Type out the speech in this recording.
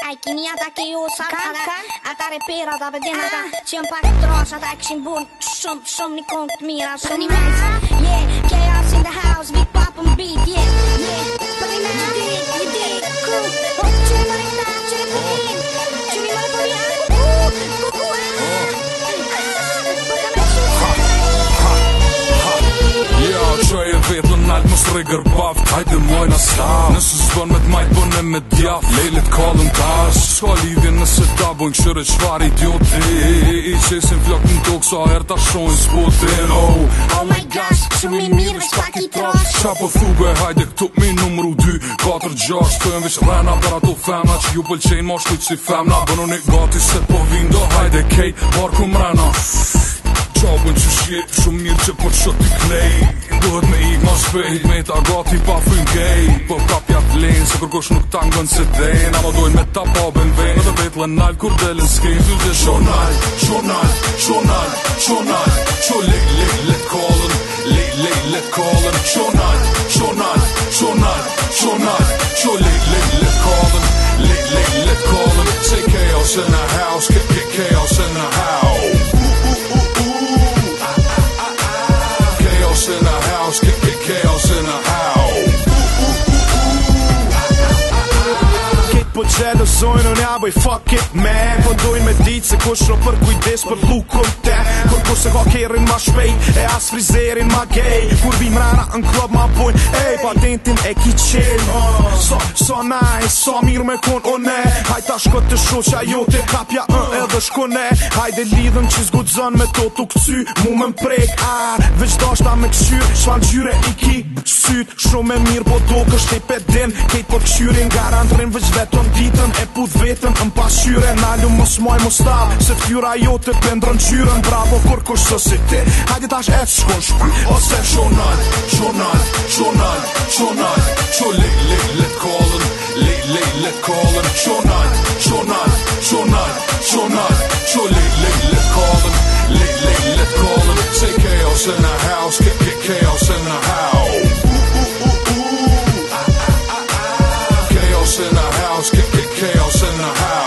Ai kinijata ki ju sa Kan, kan Ata repirata për τα παιδιά jëm pak bun Yeah, chaos in the house Big pop and beat Yeah, yeah nalt mos rregër paf hajde moj na sta nëse zbën me majt bonë me dia lelet kallën tash shkoli vjen nëse seta bon çorë çvari ti idioti ti i çesim flokun t'okë, sa her ta shon oh, oh my gosh çmi mirë çfarë trosh çapo fugë hajde tu mi numru 2 4 6 5 6 7 8 9 10 11 12 13 14 15 16 17 18 Ju që femna Bënu një gati se po vindo Hajde kej, mrena Shqip Shumë mirë që për shët t'i krej Duhet me ik ma shpejt Me ta gati pa fyn gej Po kapja t'len Se kërkosh nuk t'angën se dhejn Ama dojnë me ta pa ben vejn Në të vetë lën nalë kur delin s'kejn Fyll dhe shonaj, shonaj, shonaj, shonaj Qo lej, lej, let callin Lej, lej, let callin Shonaj, shonaj, shonaj, shonaj Qo lej, lej, let callin Lej, lej, let callin Say chaos in the house, get, get chaos in the house in the house. Get Po që në zojnë unë aboj fuck it me Po dojnë me ditë se kush në për kujdes për lukon te Kur kur se ka kerin ma shpejt e as frizerin ma gej Kur vim rana në klob ma pojnë Ej pa dentin e ki qenë So, so nice, so mirë me konë o ne Hajta shko të sho që ajo të kapja ë uh, edhe shko ne Hajde lidhëm që zgo të me to të këcy Mu me mprek prejk ah, a Veç da me këshyrë Shva gjyre i ki sytë Shumë mirë po do kështë i pedin po këshyrin garantërin veç vetë Kalon ditën e put vetëm Në pashyre në alu mos moj mos ta Se fjura jote jo të pëndrën qyren Bravo kur kur së si ti Hajde tash e të shkosh për Ose shonat, shonat, shonat, shonat Qo le, le, le të kolën Le, le, le të kolën Shonat, shonat, shonat, shonat Qo le, le, le të kolën Le, le, le të kolën Se chaos in the house Kick, kick, chaos in the house chaos, kick, kick chaos in the house.